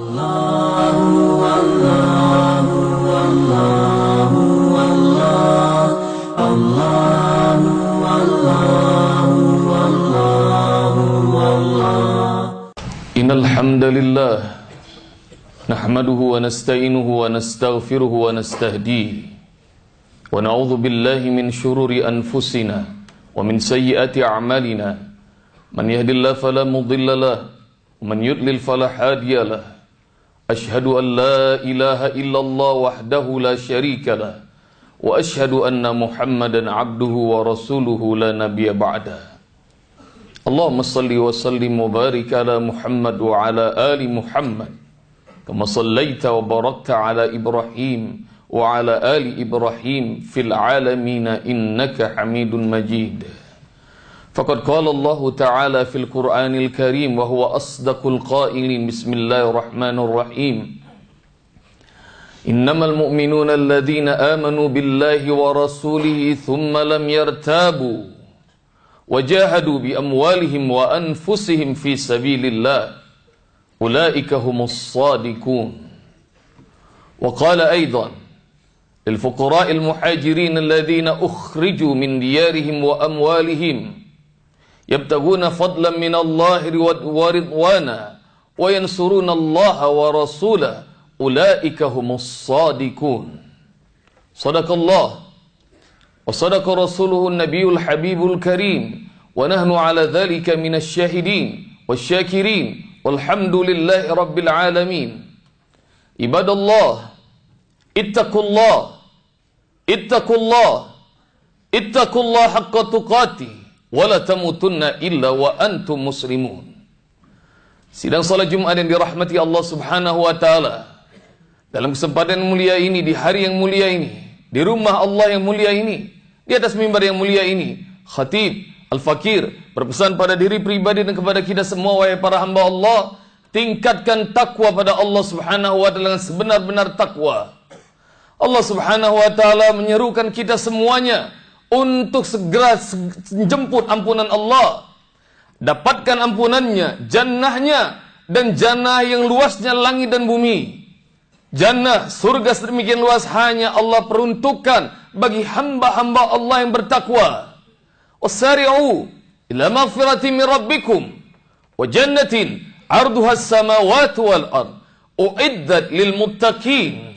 إن الحمد لله نحمده ونستعينه ونستغفره ونستهديه ونعوذ بالله من شرور أنفسنا ومن سيئات أعمالنا. من يهد الله فلا مضل له ومن يضلل فلا هادي له. أشهد أن لا إله إلا الله وحده لا شريك له وأشهد أن محمدا عبده ورسوله لا نبي بعده اللهم صل وسلم وبارك على محمد وعلى آل محمد كما صليت وبركت على إبراهيم وعلى آل إبراهيم في العالمين إنك حميد مجيد فقد قال الله تعالى في القرآن الكريم وهو أصدق القائلين. بسم الله الرحمن الرحيم. إنما المؤمنون الذين آمنوا بالله ورسوله ثم لم يرتابوا وجاهدوا بأموالهم وأنفسهم في سبيل الله أولئك هم الصادقون. وقال أيضا للفقراء المحاجرين الذين أخرجوا من ديارهم وأموالهم يبتغون فضلا من الله ورضوانا وينصرون الله ورسوله. أولئك هم الصادقون. صدق الله. وصدق رسوله النبي الحبيب الكريم. ونحن على ذلك من الشاهدين والشاكرين. والحمد لله رب العالمين. عباد الله اتقوا الله. اتقوا الله. اتقوا الله حق تقاته. wala tamutunna illa wa antum muslimun. Sidang salat Jumat yang dirahmati Allah Subhanahu wa taala. Dalam kesempatan mulia ini di hari yang mulia ini, di rumah Allah yang mulia ini, di atas mimbar yang mulia ini, khatib Al-Fakir berpesan pada diri pribadi dan kepada kita semua wahai para hamba Allah, tingkatkan takwa pada Allah Subhanahu wa taala dengan sebenar-benar takwa. Allah Subhanahu wa taala menyerukan kita semuanya untuk segera jemput ampunan Allah dapatkan ampunannya, jannahnya dan jannah yang luasnya langit dan bumi. Jannah, surga sedemikian luas hanya Allah peruntukkan bagi hamba-hamba Allah yang bertakwa. Wasari'u ila maghfirati min rabbikum wa jannatin arduha as-samawati wal ard uiddat lil muttaqin.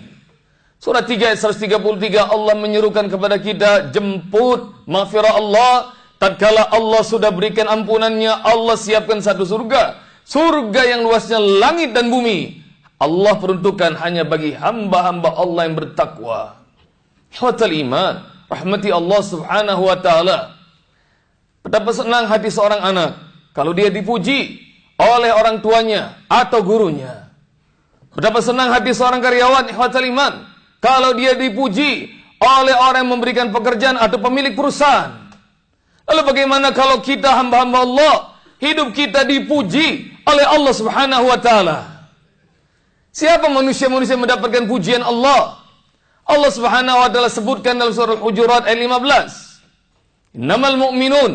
Surah 3 ayat 133 Allah menyerukan kepada kita jemput maghfirah Allah Tatkala Allah sudah berikan ampunannya, Allah siapkan satu surga. Surga yang luasnya langit dan bumi. Allah peruntukkan hanya bagi hamba-hamba Allah yang bertakwa. Hawatal iman. Rahmati Allah subhanahu wa ta'ala. Betapa senang hati seorang anak. Kalau dia dipuji oleh orang tuanya atau gurunya. Betapa senang hati seorang karyawan. Hawatal iman. Kalau dia dipuji oleh orang yang memberikan pekerjaan atau pemilik perusahaan. Lalu bagaimana kalau kita hamba-hamba Allah, hidup kita dipuji oleh Allah Subhanahu wa taala? Siapa manusia-manusia mendapatkan pujian Allah? Allah Subhanahu wa taala sebutkan dalam surah Al-Hujurat ayat 15. Innamal mu'minun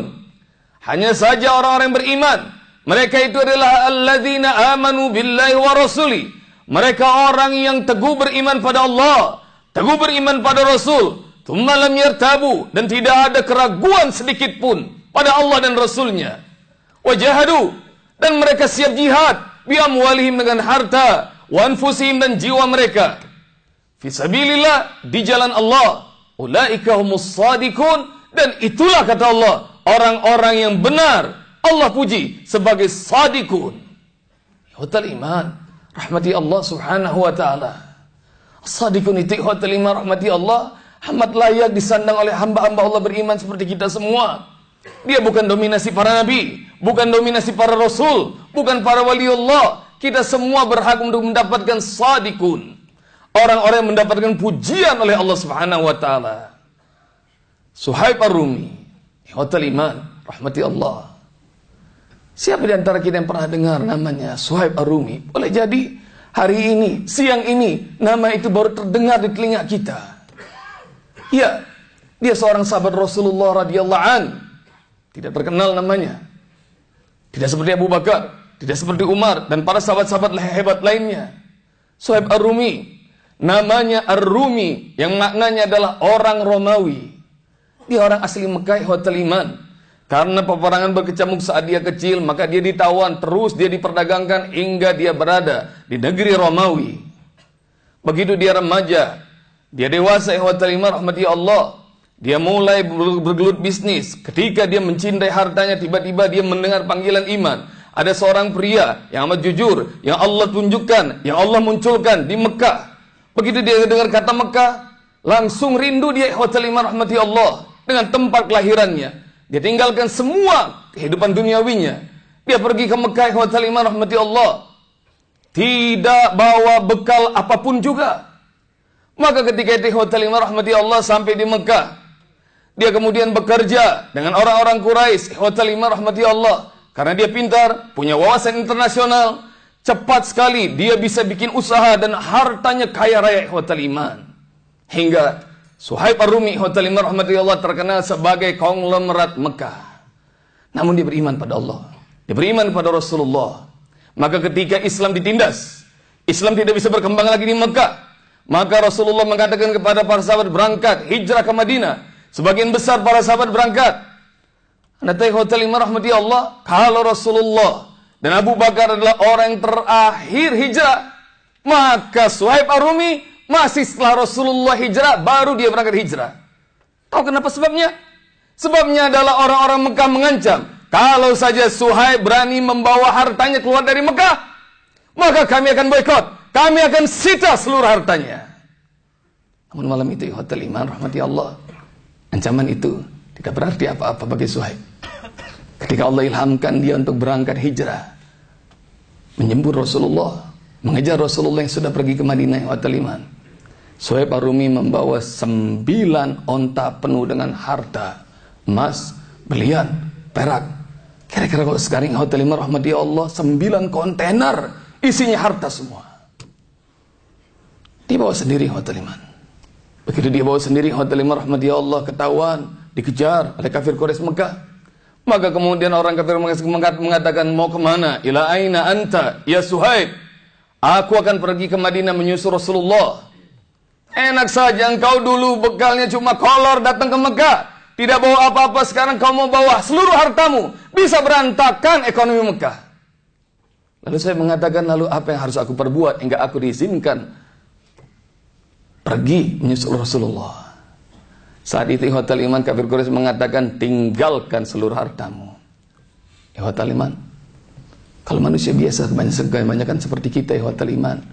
hanya saja orang-orang yang beriman. Mereka itu adalah alladzina amanu billahi wa rasuli. Mereka orang yang teguh beriman pada Allah, teguh beriman pada Rasul, Tummalam yartabu dan tidak ada keraguan sedikit pun pada Allah dan Rasulnya. Wajahadu dan mereka siap jihad bi amwalihim dengan harta, wa anfusihim dan jiwa mereka. Fisabilillah di jalan Allah. Ulaika humus sadikun dan itulah kata Allah orang-orang yang benar Allah puji sebagai sadikun. Hotel iman rahmati Allah subhanahu wa ta'ala. Sadikun itu hotel iman rahmati Allah amat layak disandang oleh hamba-hamba Allah beriman seperti kita semua. Dia bukan dominasi para nabi, bukan dominasi para rasul, bukan para wali Allah. Kita semua berhak untuk mendapatkan sadikun. Orang-orang yang mendapatkan pujian oleh Allah Subhanahu wa taala. Suhaib Ar-Rumi, Hotel Iman, rahmati Allah. Siapa di antara kita yang pernah dengar namanya Suhaib Ar-Rumi? Boleh jadi hari ini, siang ini, nama itu baru terdengar di telinga kita. Ya, dia seorang sahabat Rasulullah radhiyallahu an. Tidak terkenal namanya. Tidak seperti Abu Bakar, tidak seperti Umar dan para sahabat-sahabat hebat lainnya. Suhaib Ar-Rumi. Namanya Ar-Rumi yang maknanya adalah orang Romawi. Dia orang asli Mekah, Hotel Iman. Karena peperangan berkecamuk saat dia kecil, maka dia ditawan, terus dia diperdagangkan hingga dia berada di negeri Romawi. Begitu dia remaja, dia dewasa, Hotel Iman, rahmati Allah. Dia mulai bergelut bisnis. Ketika dia mencintai hartanya, tiba-tiba dia mendengar panggilan iman. Ada seorang pria yang amat jujur, yang Allah tunjukkan, yang Allah munculkan di Mekah. Begitu dia dengar kata Mekah, langsung rindu dia hotel iman rahmati Allah dengan tempat kelahirannya. Dia tinggalkan semua kehidupan duniawinya. Dia pergi ke Mekah hotel iman rahmati Allah. Tidak bawa bekal apa pun juga. Maka ketika itu hotel iman rahmati Allah sampai di Mekah, dia kemudian bekerja dengan orang-orang Quraisy, hotel lima rahmati Allah. Karena dia pintar, punya wawasan internasional, cepat sekali dia bisa bikin usaha dan hartanya kaya raya hotel iman. Hingga Suhaib Ar-Rumi hotel lima rahmati Allah terkenal sebagai konglomerat Mekah. Namun dia beriman pada Allah. Dia beriman pada Rasulullah. Maka ketika Islam ditindas, Islam tidak bisa berkembang lagi di Mekah. Maka Rasulullah mengatakan kepada para sahabat berangkat hijrah ke Madinah Sebagian besar para sahabat berangkat. Anda tahu hotel lima rahmati Allah. Kalau Rasulullah dan Abu Bakar adalah orang yang terakhir hijrah. Maka Suhaib Arumi masih setelah Rasulullah hijrah, baru dia berangkat hijrah. Tahu kenapa sebabnya? Sebabnya adalah orang-orang Mekah mengancam. Kalau saja Suhaib berani membawa hartanya keluar dari Mekah, maka kami akan boykot. Kami akan sita seluruh hartanya. Namun malam itu hotel iman rahmati Allah Ancaman itu tidak berarti apa-apa bagi Suhaib. Ketika Allah ilhamkan dia untuk berangkat hijrah, menyembur Rasulullah, mengejar Rasulullah yang sudah pergi ke Madinah wa Iman. Suhaib Arumi membawa sembilan onta penuh dengan harta, emas, belian, perak. Kira-kira kalau sekarang Hotel Iman rahmati Allah, sembilan kontainer isinya harta semua. Dibawa sendiri Hotel Iman. Begitu dia bawa sendiri hotel lima rahmat ya Allah ketahuan, dikejar oleh kafir Quraisy Mekah. Maka kemudian orang kafir mengatakan mau ke mana? Ila aina anta ya Suhaib? Aku akan pergi ke Madinah menyusul Rasulullah. Enak saja engkau dulu bekalnya cuma kolor datang ke Mekah. Tidak bawa apa-apa sekarang kau mau bawa seluruh hartamu. Bisa berantakan ekonomi Mekah. Lalu saya mengatakan lalu apa yang harus aku perbuat hingga aku diizinkan pergi menyusul Rasulullah. Saat itu Hotel Iman kafir Quraisy mengatakan tinggalkan seluruh hartamu. Hotel Iman. Kalau manusia biasa kebanyakan seperti kita Hotel Iman.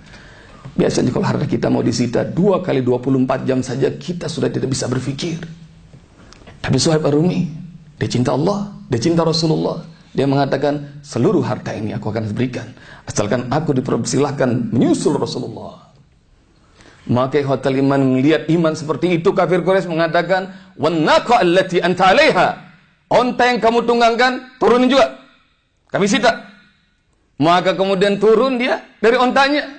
Biasanya kalau harta kita mau disita dua kali 24 jam saja kita sudah tidak bisa berpikir. Tapi Suhaib Ar-Rumi, dia cinta Allah, dia cinta Rasulullah. Dia mengatakan seluruh harta ini aku akan berikan asalkan aku dipersilahkan menyusul Rasulullah. Maka hotel iman melihat iman seperti itu kafir Quraisy mengatakan wanaqa allati anta 'alaiha. Onta yang kamu tunggangkan turunin juga. Kami sita. Maka kemudian turun dia dari ontanya.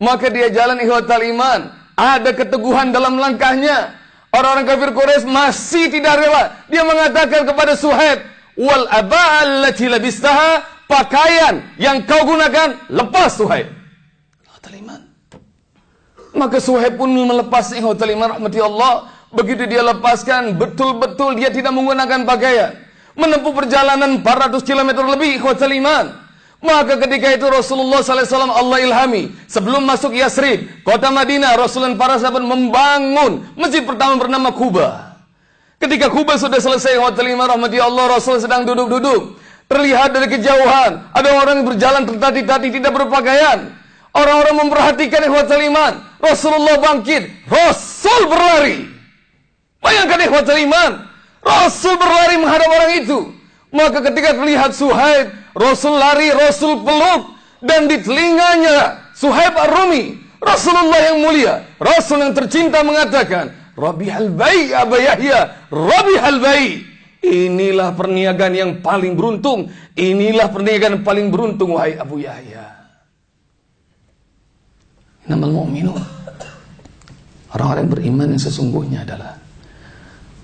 Maka dia jalan hotel iman. Ada keteguhan dalam langkahnya. Orang-orang kafir Quraisy masih tidak rela. Dia mengatakan kepada Suhaib, "Wal aba'allati labistaha, pakaian yang kau gunakan lepas Suhaib." Hotel iman. Maka Suhaib pun melepas hotel iman rahmati Allah. Begitu dia lepaskan, betul-betul dia tidak menggunakan pakaian. Menempuh perjalanan 400 km lebih hotel iman. Maka ketika itu Rasulullah SAW Allah ilhami. Sebelum masuk Yasrib, kota Madinah, Rasulullah para sahabat membangun masjid pertama bernama Kuba. Ketika Kuba sudah selesai hotel iman rahmati Allah, Rasul sedang duduk-duduk. Terlihat dari kejauhan, ada orang yang berjalan tertati-tati tidak berpakaian. Orang-orang memperhatikan ikhwatul iman. Rasulullah bangkit. Rasul berlari. Bayangkan ikhwatul iman. Rasul berlari menghadap orang itu. Maka ketika terlihat Suhaib, Rasul lari, Rasul peluk. Dan di telinganya Suhaib Ar-Rumi. Rasulullah yang mulia. Rasul yang tercinta mengatakan, Rabi al-bayi Aba Yahya. Rabi al-bayi. Inilah perniagaan yang paling beruntung. Inilah perniagaan yang paling beruntung, wahai Abu Yahya. Namal mu'minun. Orang-orang beriman yang sesungguhnya adalah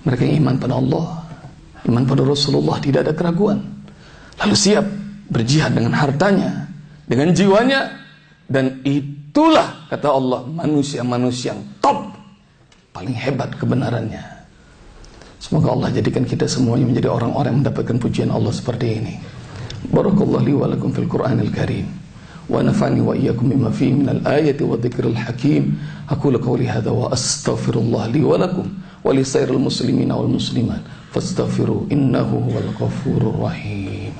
mereka yang iman pada Allah, iman pada Rasulullah, tidak ada keraguan. Lalu siap berjihad dengan hartanya, dengan jiwanya, Dan itulah kata Allah manusia-manusia yang top. Paling hebat kebenarannya. Semoga Allah jadikan kita semuanya menjadi orang-orang yang mendapatkan pujian Allah seperti ini. Barakallahu li wa lakum fil Qur'anil Karim. Wa nafani wa iyyakum bima fihi minal ayati wa dzikril hakim. Aqulu qawli hadza wa astaghfirullah li wa lakum wa li sairil muslimina wal muslimat. Fastaghfiru innahu huwal ghafurur rahim.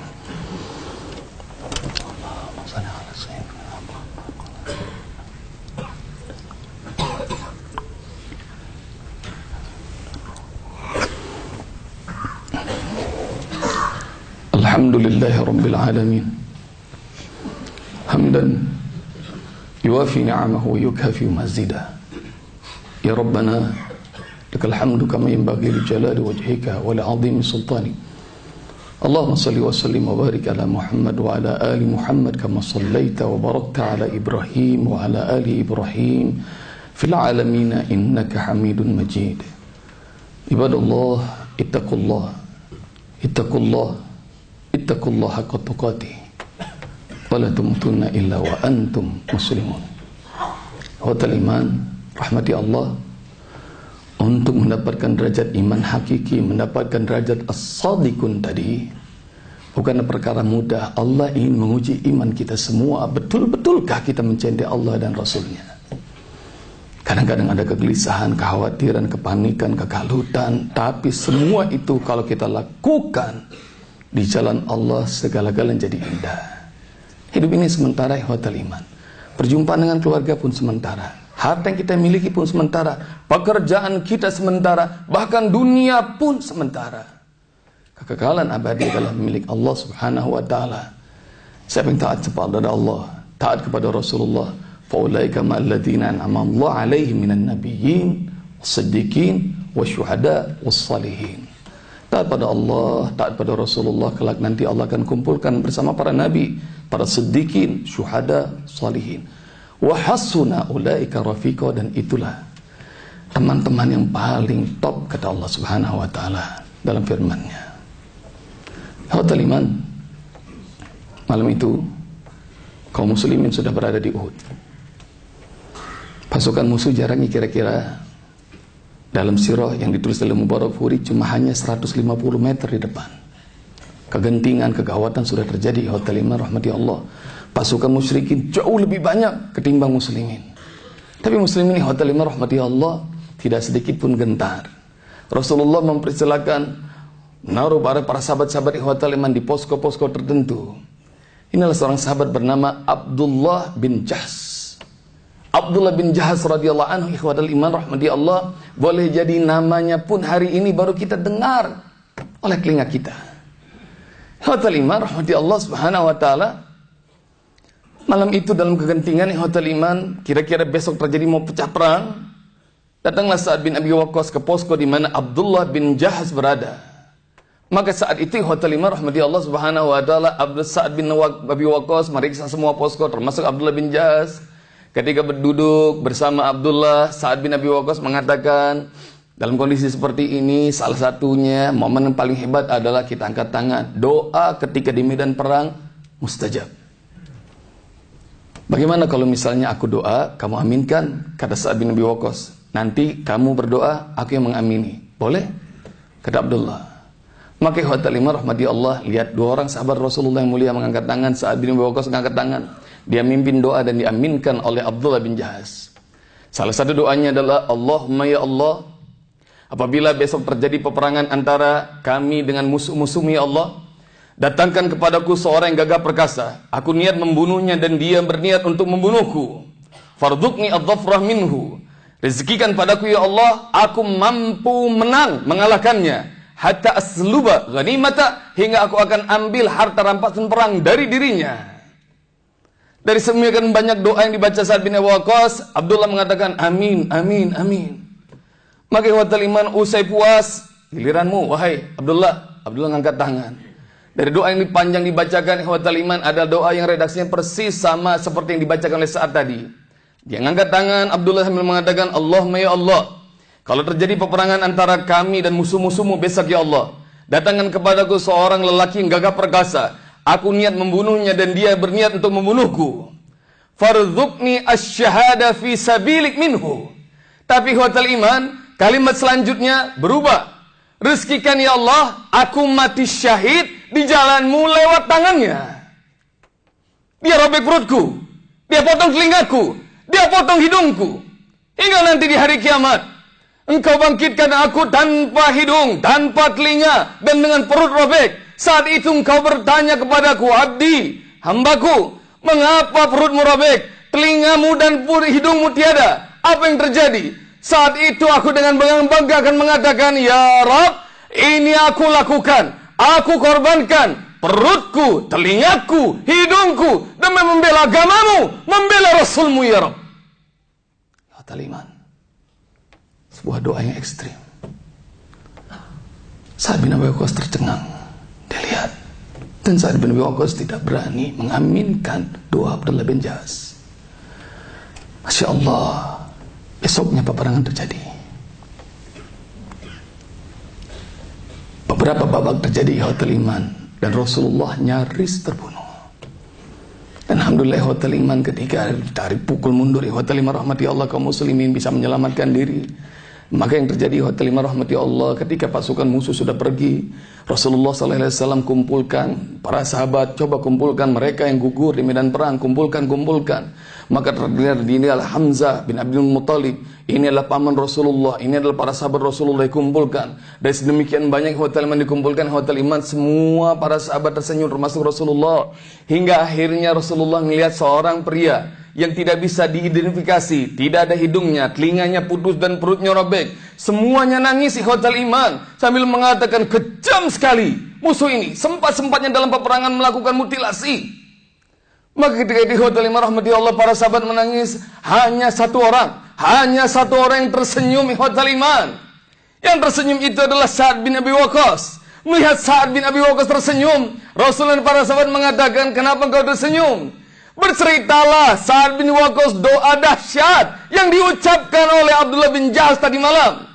الحمد لله رب العالمين. حمدا يوافي نعمه ويكافئ مزيدا يا ربنا لك الحمد كما ينبغي لجلال وجهك ولعظيم سلطانك. اللهم صل وسلم وبارك على محمد وعلى آل محمد كما صليت وباركت على إبراهيم وعلى آل إبراهيم في العالمين إنك حميد مجيد. عباد الله اتقوا الله اتقوا الله. Ittaqullaha haqqa wala tumutunna illa wa antum muslimun. Hotel iman rahmati Allah. Untuk mendapatkan derajat iman hakiki mendapatkan derajat as-sadiqun tadi bukan perkara mudah. Allah ingin menguji iman kita semua. Betul-betulkah kita mencintai Allah dan Rasulnya? Kadang-kadang ada kegelisahan, kekhawatiran, kepanikan, kekalutan. Tapi semua itu kalau kita lakukan di jalan Allah segala-galanya jadi indah. Hidup ini sementara hotel iman. Perjumpaan dengan keluarga pun sementara. Harta yang kita miliki pun sementara. Pekerjaan kita sementara. Bahkan dunia pun sementara. Kekekalan abadi adalah milik Allah subhanahu wa ta'ala. Siapa yang taat kepada Allah, taat kepada Rasulullah, faulaika ma'alladhina an'ama Allah alaihim minan nabiyyin, was-siddiqin, wasyuhada, was-salihin taat pada Allah, taat pada Rasulullah kelak nanti Allah akan kumpulkan bersama para nabi, para siddiqin, syuhada, salihin. Wa hasuna ulaika rafiqa dan itulah teman-teman yang paling top kata Allah Subhanahu wa taala dalam firman-Nya. Hotel malam itu kaum muslimin sudah berada di Uhud. Pasukan musuh jarangnya kira-kira dalam sirah yang ditulis dalam Mubarak Furi cuma hanya 150 meter di depan. Kegentingan, kegawatan sudah terjadi Hotel Iman rahmati Allah. Pasukan musyrikin jauh lebih banyak ketimbang muslimin. Tapi muslimin Hotel Iman rahmati Allah tidak sedikit pun gentar. Rasulullah mempersilakan menaruh para para sahabat-sahabat Hotel Iman di posko-posko tertentu. Inilah seorang sahabat bernama Abdullah bin Jahs. Abdullah bin Jahaz radhiyallahu anhu ikhwatal iman rahmati Allah boleh jadi namanya pun hari ini baru kita dengar oleh telinga kita. Ikhwatal iman rahmati Allah subhanahu wa ta'ala malam itu dalam kegentingan ikhwatal iman kira-kira besok terjadi mau pecah perang datanglah Sa'ad bin Abi Waqqas ke posko di mana Abdullah bin Jahaz berada. Maka saat itu Hotel Iman rahmati Allah subhanahu wa ta'ala Abdul Sa'ad bin Abi Waqqas meriksa semua posko termasuk Abdullah bin Jahaz Ketika berduduk bersama Abdullah, Sa'ad bin Abi Waqqas mengatakan, dalam kondisi seperti ini, salah satunya momen yang paling hebat adalah kita angkat tangan. Doa ketika di medan perang, mustajab. Bagaimana kalau misalnya aku doa, kamu aminkan, kata Sa'ad bin Abi Waqqas. Nanti kamu berdoa, aku yang mengamini. Boleh? Kata Abdullah. Maka hotel lima rahmati Allah, lihat dua orang sahabat Rasulullah yang mulia mengangkat tangan, Sa'ad bin Abi Waqqas mengangkat tangan. Dia mimpin doa dan diaminkan oleh Abdullah bin Jahaz. Salah satu doanya adalah Allahumma ya Allah apabila besok terjadi peperangan antara kami dengan musuh-musuhmu ya Allah datangkan kepadaku seorang yang gagah perkasa. Aku niat membunuhnya dan dia berniat untuk membunuhku. Fardukni adzafrah minhu. Rezekikan padaku ya Allah aku mampu menang mengalahkannya. Hatta asluba ghanimata hingga aku akan ambil harta rampasan perang dari dirinya dari semikian banyak doa yang dibaca saat bin Waqqas, Abdullah mengatakan amin, amin, amin. Maka hotel iman usai puas, giliranmu wahai Abdullah. Abdullah mengangkat tangan. Dari doa yang panjang dibacakan hotel iman ada doa yang redaksinya persis sama seperti yang dibacakan oleh saat tadi. Dia mengangkat tangan, Abdullah sambil mengatakan, Allahumma ya Allah, kalau terjadi peperangan antara kami dan musuh-musuhmu besok ya Allah, datangkan kepadaku seorang lelaki yang gagah perkasa, Aku niat membunuhnya dan dia berniat untuk membunuhku. Fardhukni asyhada fi sabilik minhu. Tapi hotel iman, kalimat selanjutnya berubah. Rezekikan ya Allah, aku mati syahid di jalanmu lewat tangannya. Dia robek perutku, dia potong telingaku, dia potong hidungku. Hingga nanti di hari kiamat, engkau bangkitkan aku tanpa hidung, tanpa telinga, dan dengan perut robek. Saat itu engkau bertanya kepadaku, abdi, hambaku, mengapa perutmu robek, telingamu dan hidungmu tiada? Apa yang terjadi? Saat itu aku dengan bangga akan mengatakan, Ya Rab, ini aku lakukan, aku korbankan perutku, telingaku, hidungku demi membela agamamu, membela Rasulmu ya Rab. Kata Liman, sebuah doa yang ekstrim. Saat bin Abi tercengang. Dia lihat. Dan saat bin Waqqas tidak berani mengaminkan doa Abdullah bin Jas. Masya Allah. Besoknya peperangan terjadi. Beberapa babak terjadi di Hotel Iman. Dan Rasulullah nyaris terbunuh. Dan Alhamdulillah Hotel Iman ketika tarik pukul mundur Hotel Iman rahmati Allah kaum muslimin bisa menyelamatkan diri. Maka yang terjadi hotel lima rahmati Allah ketika pasukan musuh sudah pergi, Rasulullah SAW kumpulkan para sahabat, coba kumpulkan mereka yang gugur di medan perang, kumpulkan, kumpulkan. Maka terdengar di ini adalah Hamzah bin Abdul Muttalib, ini adalah paman Rasulullah, ini adalah para sahabat Rasulullah dikumpulkan. Dan sedemikian banyak hotel iman dikumpulkan, hotel iman semua para sahabat tersenyum termasuk Rasulullah. Hingga akhirnya Rasulullah melihat seorang pria yang tidak bisa diidentifikasi, tidak ada hidungnya, telinganya putus dan perutnya robek. Semuanya nangis hotel iman sambil mengatakan kejam sekali musuh ini sempat-sempatnya dalam peperangan melakukan mutilasi. Maka ketika di hotel iman rahmati Allah para sahabat menangis hanya satu orang, hanya satu orang yang tersenyum hotel iman. Yang tersenyum itu adalah Sa'ad bin Abi Waqqas. Melihat Sa'ad bin Abi Waqqas tersenyum, Rasulullah dan para sahabat mengatakan, "Kenapa kau tersenyum?" Berceritalah saat bin Waqqas doa dahsyat yang diucapkan oleh Abdullah bin Jahaz tadi malam.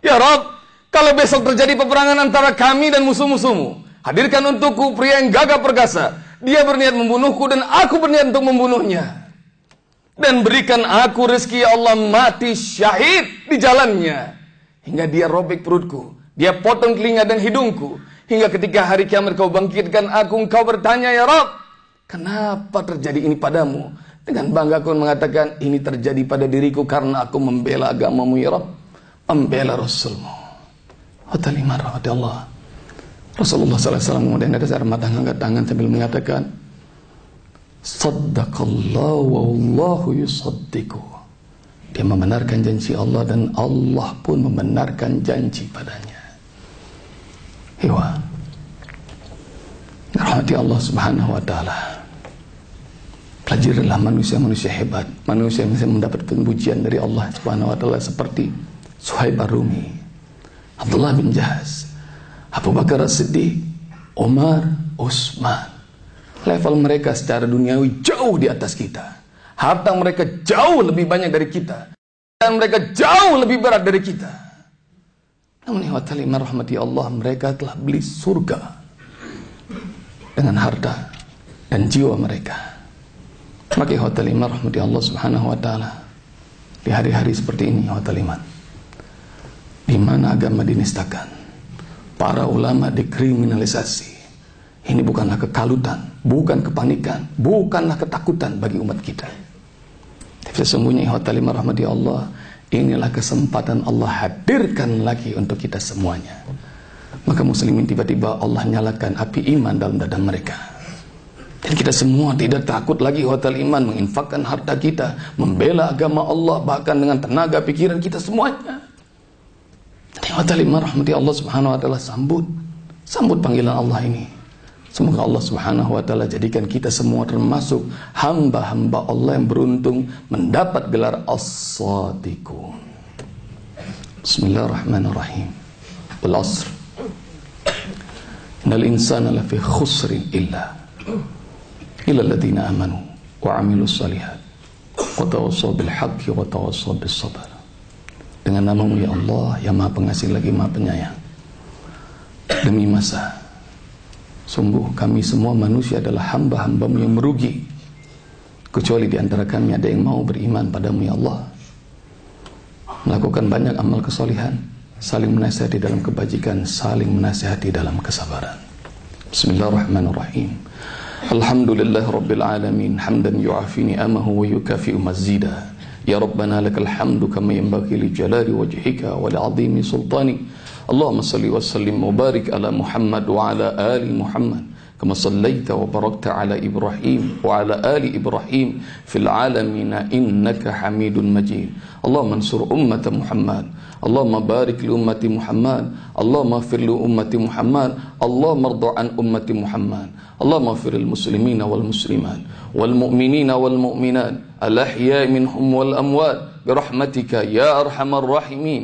Ya Rob, kalau besok terjadi peperangan antara kami dan musuh-musuhmu, hadirkan untukku pria yang gagah perkasa. Dia berniat membunuhku dan aku berniat untuk membunuhnya. Dan berikan aku rezeki ya Allah mati syahid di jalannya. Hingga dia robek perutku. Dia potong telinga dan hidungku. Hingga ketika hari kiamat kau bangkitkan aku, engkau bertanya, Ya Rob, Kenapa terjadi ini padamu? Dengan bangga aku mengatakan ini terjadi pada diriku karena aku membela agamamu ya Rabb. Membela Rasulmu. Hotel iman rahmati Allah. Rasulullah SAW kemudian ada cara mata angkat tangan sambil mengatakan Saddaqallahu wallahu yusaddiqu. Dia membenarkan janji Allah dan Allah pun membenarkan janji padanya. Hewa. Rahmati Allah Subhanahu wa taala. Pelajarilah manusia-manusia hebat, manusia yang mendapat pujian dari Allah Subhanahu wa taala seperti Suhaib Ar-Rumi, Abdullah bin Jahaz, Abu Bakar As-Siddiq, Umar, Utsman. Level mereka secara duniawi jauh di atas kita. Harta mereka jauh lebih banyak dari kita. Dan mereka jauh lebih berat dari kita. Namun ta'ala rahmati Allah mereka telah beli surga dengan harta dan jiwa mereka. Maka hotel iman rahmati Allah subhanahu wa ta'ala. Di hari-hari seperti ini hotel iman Di mana agama dinistakan? Para ulama dikriminalisasi Ini bukanlah kekalutan Bukan kepanikan Bukanlah ketakutan bagi umat kita. Tapi sesungguhnya hotel iman rahmati Allah Inilah kesempatan Allah hadirkan lagi untuk kita semuanya. Maka muslimin tiba-tiba Allah nyalakan api iman dalam dada mereka dan kita semua tidak takut lagi hotel iman menginfakkan harta kita, membela agama Allah bahkan dengan tenaga pikiran kita semuanya. Dan hotel iman rahmati Allah Subhanahu wa taala sambut. Sambut panggilan Allah ini. Semoga Allah Subhanahu wa taala jadikan kita semua termasuk hamba-hamba Allah yang beruntung mendapat gelar as-sadiqun. Bismillahirrahmanirrahim. Wal asr. Innal insana lafi khusrin illa ila alladziina amanu wa 'amilus shalihat wa tawassaw bil haqqi wa. Dengan namamu ya Allah yang Maha Pengasih lagi Maha Penyayang. Demi masa sungguh kami semua manusia adalah hamba-hambamu yang merugi. kecuali di antara kami ada yang mau beriman padamu ya Allah melakukan banyak amal kesolihan saling menasihati dalam kebajikan saling menasihati dalam kesabaran Bismillahirrahmanirrahim Alhamdulillah Rabbil Alamin. Hamdan yu'afi ni'amahu wa yukafi'u mazida. Ya Rabbana lakal hamdu kama yanbaghi li jalali wajhika wa li'azimi sultani. Allahumma salli wa sallim wa barik ala Muhammad wa ala ali Muhammad كما صليت وباركت على إبراهيم وعلى آل إبراهيم في العالمين إنك حميد مجيد اللهم انصر أمة محمد اللهم بارك لأمة محمد اللهم اغفر لأمة محمد اللهم ارض عن أمة محمد اللهم اغفر المسلمين والمسلمات والمؤمنين والمؤمنات الأحياء منهم والأموات برحمتك يا أرحم الراحمين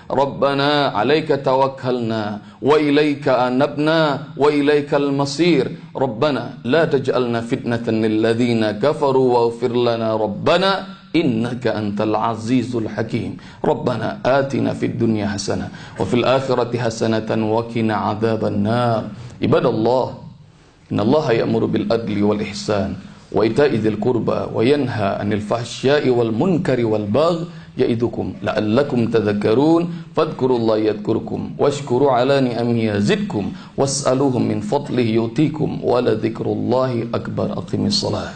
ربنا عليك توكلنا وإليك أنبنا وإليك المصير. ربنا لا تجعلنا فتنة للذين كفروا واغفر لنا ربنا إنك أنت العزيز الحكيم. ربنا آتنا في الدنيا حسنة وفي الآخرة حسنة وقنا عذاب النار. عباد الله إن الله يأمر بالعدل والإحسان. وإيتاء ذي القربى وينهى عن الفحشاء والمنكر والبغي يعظكم لعلكم تذكرون فاذكروا الله يذكركم واشكروا على نعمه يزدكم واسألوه من فضله يؤتيكم ولذكر الله أكبر أقم الصلاة